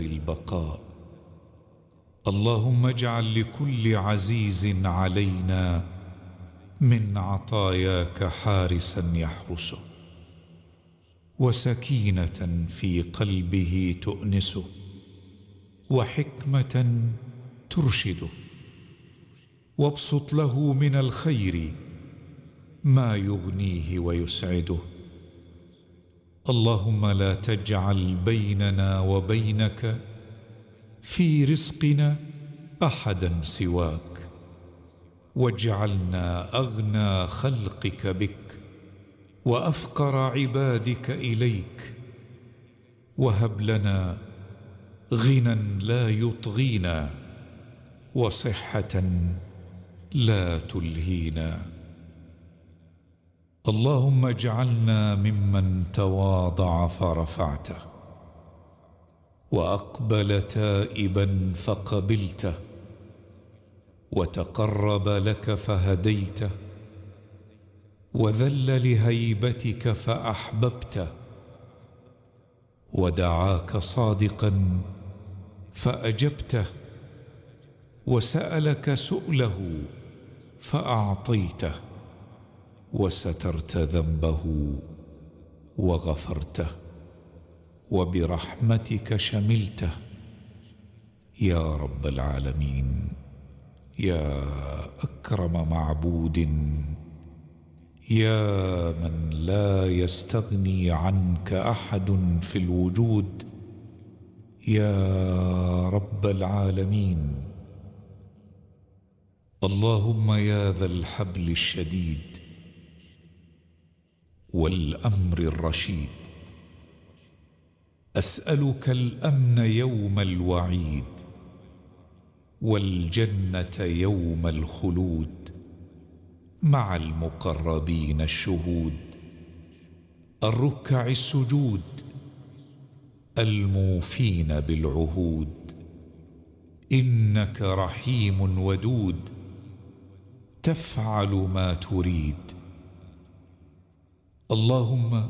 البقاء اللهم اجعل لكل عزيز علينا من عطاياك حارسا يحرسه وسكينة في قلبه تؤنسه وحكمة ترشده. وابسط له من الخير ما يغنيه ويسعده. اللهم لا تجعل بيننا وبينك في رزقنا أحدا سواك. واجعلنا أغنى خلقك بك وأفقر عبادك إليك. وهب لنا غنى لا يطغينا وصحة لا تلهينا. اللهم اجعلنا ممن تواضع فرفعته وأقبل تائبا فقبلته وتقرب لك فهديته وذل لهيبتك فأحببته ودعاك صادقا فأجبته وسألك سؤله فأعطيته وسترت ذنبه وغفرته وبرحمتك شملته. يا رب العالمين يا أكرم معبود يا من لا يستغني عنك أحد في الوجود يا رب العالمين. اللهم يا ذا الحبل الشديد والأمر الرشيد. أسألك الأمن يوم الوعيد والجنة يوم الخلود مع المقربين الشهود. الركع السجود الموفين بالعهود. إنك رحيم ودود تفعل ما تريد. اللهم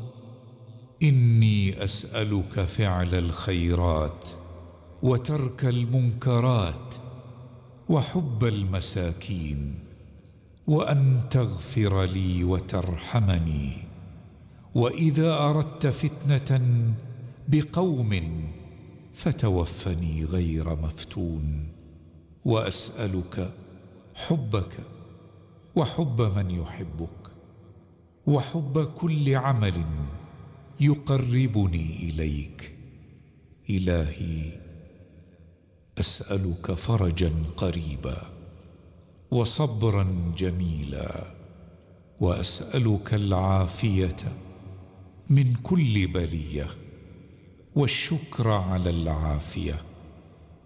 إني أسألك فعل الخيرات وترك المنكرات وحب المساكين وأن تغفر لي وترحمني وإذا أردت فتنة بقوم فتوفني غير مفتون وأسألك حبك وحب من يحبك وحب كل عمل يقربني إليك. إلهي أسألك فرجا قريبا وصبرا جميلا وأسألك العافية من كل بلية والشكر على العافية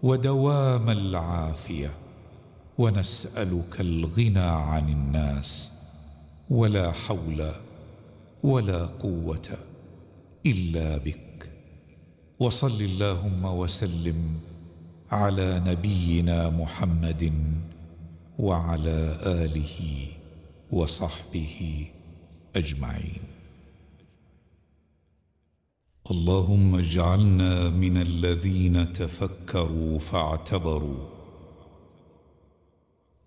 ودوام العافية ونسألك الغنى عن الناس ولا حول ولا قوة إلا بك. وصل اللهم وسلم على نبينا محمد وعلى آله وصحبه أجمعين. اللهم اجعلنا من الذين تفكروا فاعتبروا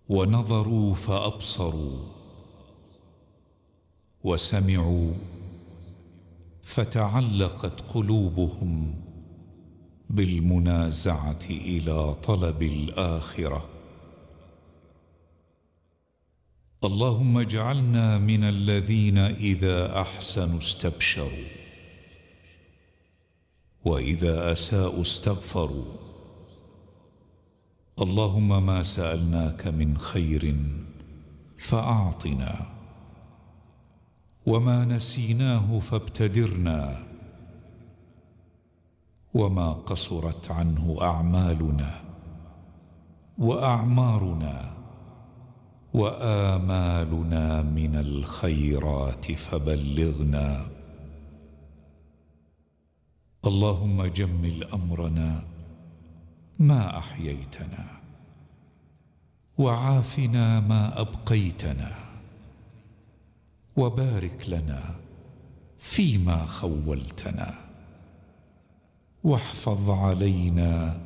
ونظروا فأبصروا. وسمعوا فتعلقت قلوبهم بالمنازعة إلى طلب الآخرة. اللهم اجعلنا من الذين إذا أحسنوا استبشروا وإذا أساءوا استغفروا. اللهم ما سألناك من خير فأعطنا. وما نسيناه فابتدرنا. وما قصرت عنه أعمالنا وأعمارنا وآمالنا من الخيرات فبلغنا. اللهم جمل أمرنا ما أحييتنا وعافنا ما أبقيتنا. وبارك لنا فيما خولتنا. واحفظ علينا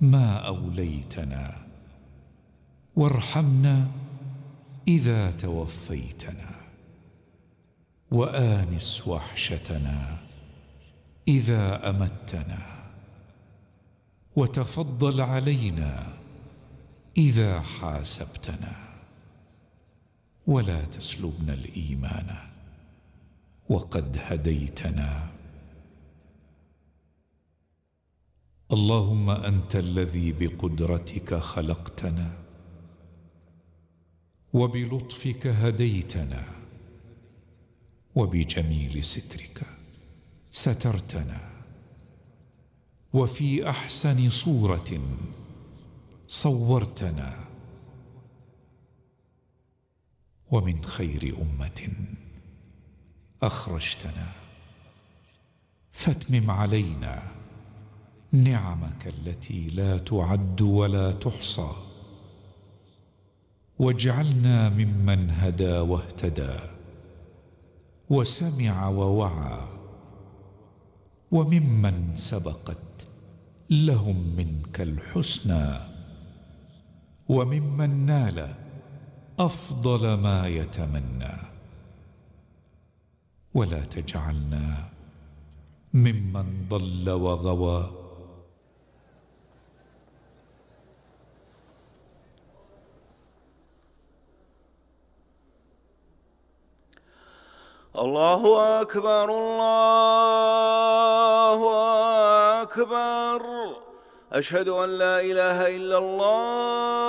ما أوليتنا. وارحمنا إذا توفيتنا. وآنس وحشتنا إذا أمتنا. وتفضل علينا إذا حاسبتنا. ولا تسلبنا الإيمان. وقد هديتنا. اللهم أنت الذي بقدرتك خلقتنا. وبلطفك هديتنا. وبجميل سترك سترتنا. وفي أحسن صورة صورتنا. ومن خير أمة أخرجتنا. فاتمم علينا نعمك التي لا تعد ولا تحصى. واجعلنا ممن هدى واهتدى وسمع ووعى وممن سبقت لهم منك الحسنى وممن نال أفضل ما يتمنى. ولا تجعلنا ممن ضل وغوى. الله أكبر الله أكبر. أشهد أن لا إله إلا الله.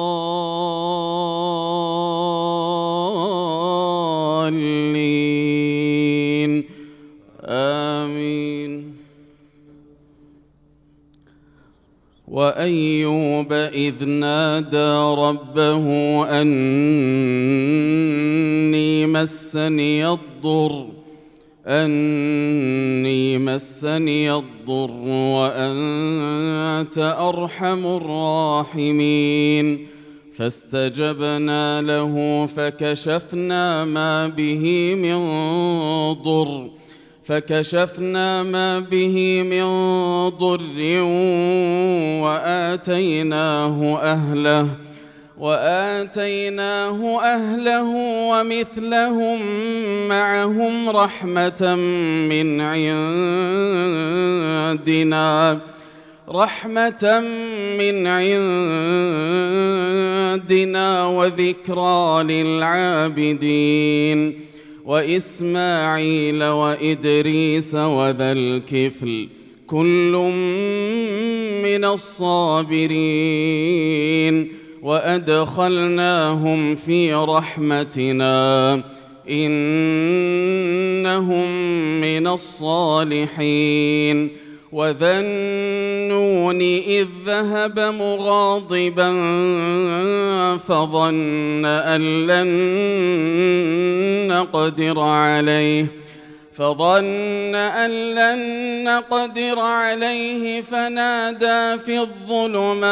آمين. وأيوب إذ نادى ربه أني مسني الضر أني مسني الضر وأنت أرحم الراحمين. فاستجبنا له فكشفنا ما به من ضر فكشفنا ما به من ضر وآتيناه أهله وآتيناه أهله ومثلهم معهم رحمة من عندنا. رحمة من عندنا وذكرى للعابدين. وإسماعيل وإدريس وذا الكفل كل من الصابرين. وأدخلناهم في رحمتنا إنهم من الصالحين. وذا النون إذ ذهب مغاضبا فظن أن لن نقدر عليه فظن أن لن نقدر عليه فنادى في الظلمات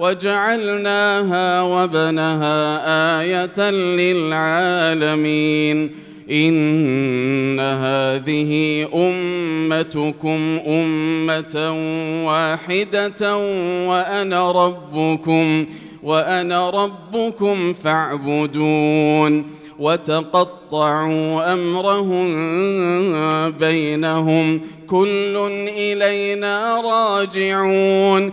وجعلناها وبنها آية للعالمين. إن هذه أمتكم أمة واحدة وأنا ربكم وأنا ربكم فاعبدون. وتقطعوا أمرهم بينهم كل إلينا راجعون.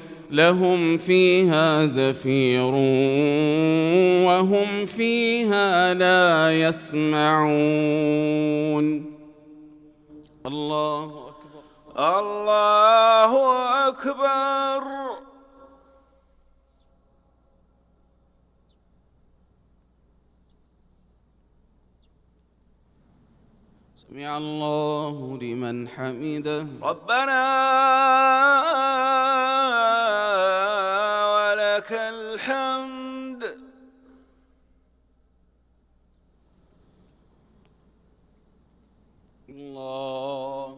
لهم فيها زفير وهم فيها لا يسمعون. الله أكبر. الله أكبر. سمع الله لمن حمده. ربنا ولك الحمد الله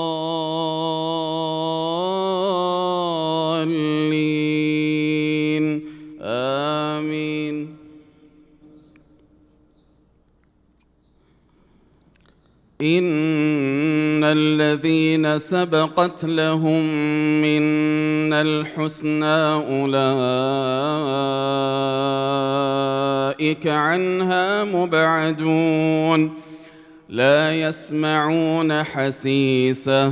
آمين. إن الذين سبقت لهم منا الحسنى أولئك عنها مبعدون. لا يسمعون حسيسها.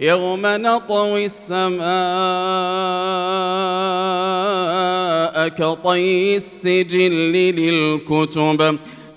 يوم نطوي السماء كطي السجل للكتب.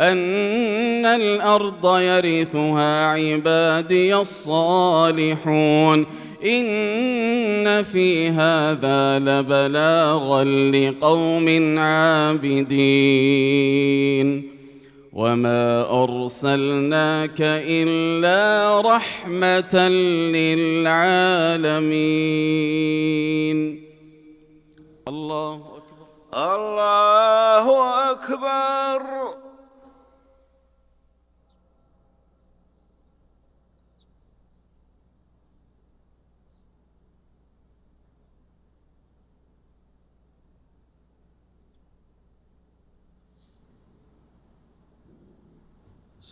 أن الأرض يرثها عبادي الصالحون. إن في هذا لبلاغا لقوم عابدين. وما أرسلناك إلا رحمة للعالمين. الله أكبر. الله أكبر.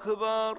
أكبر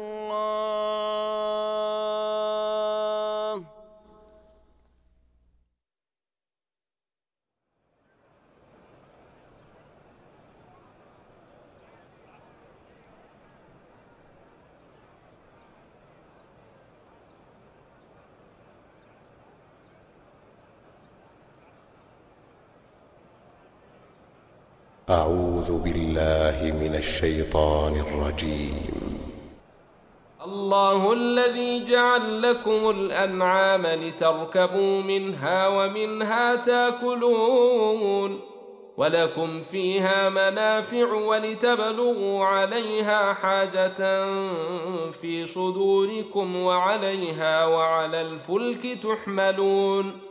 أعوذ بالله من الشيطان الرجيم. الله الذي جعل لكم الأنعام لتركبوا منها ومنها تأكلون ولكم فيها منافع ولتبلغوا عليها حاجة في صدوركم وعليها وعلى الفلك تحملون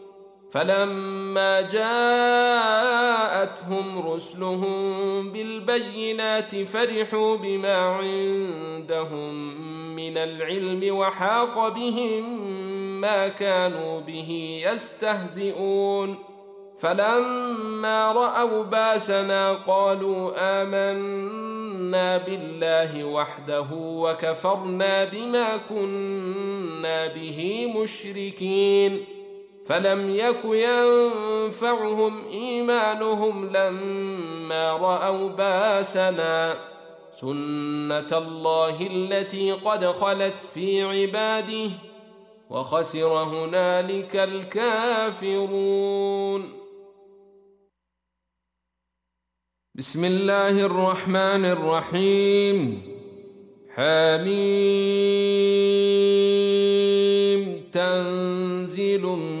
فلما جاءتهم رسلهم بالبينات فرحوا بما عندهم من العلم وحاق بهم ما كانوا به يستهزئون. فلما رأوا باسنا قالوا آمنا بالله وحده وكفرنا بما كنا به مشركين. فلم يك ينفعهم إيمانهم لما رأوا باسنا. سنة الله التي قد خلت في عباده وخسر هنالك الكافرون. بسم الله الرحمن الرحيم. حميم. تنزيل من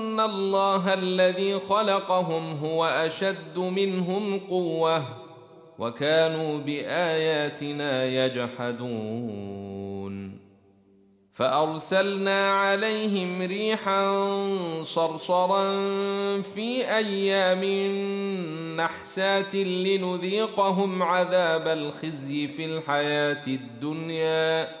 الله الذي خلقهم هو أشد منهم قوة وكانوا بآياتنا يجحدون. فأرسلنا عليهم ريحا صرصرا في أيام نحسات لنذيقهم عذاب الخزي في الحياة الدنيا.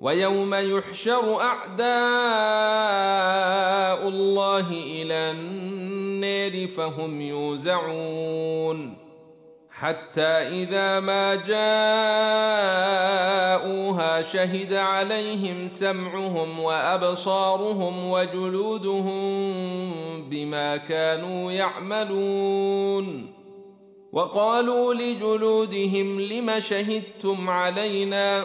ويوم يحشر أعداء الله إلى النار فهم يوزعون. حتى إذا ما جاءوها شهد عليهم سمعهم وأبصارهم وجلودهم بما كانوا يعملون. وقالوا لجلودهم لم شهدتم علينا؟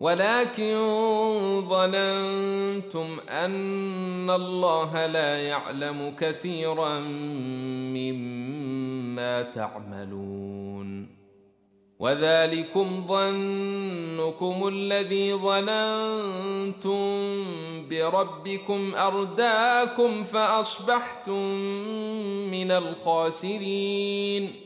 ولكن ظننتم أن الله لا يعلم كثيرا مما تعملون. وذلكم ظنكم الذي ظننتم بربكم أرداكم فأصبحتم من الخاسرين.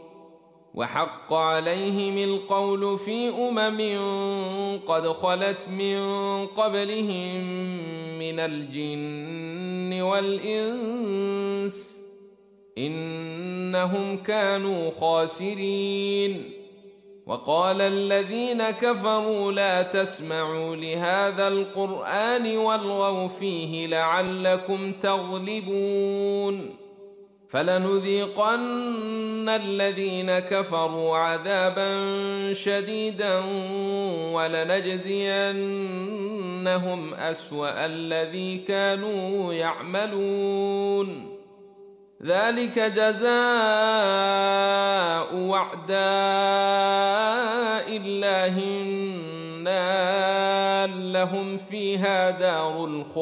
وحق عليهم القول في أمم قد خلت من قبلهم من الجن والإنس إنهم كانوا خاسرين. وقال الذين كفروا لا تسمعوا لهذا القرآن والغوا فيه لعلكم تغلبون. فلنذيقن الذين كفروا عذابا شديدا ولنجزينهم أسوأ الذي كانوا يعملون. ذلك جزاء وعداء الله النار. لهم فيها دار الخلد.